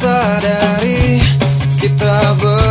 sadari kita ber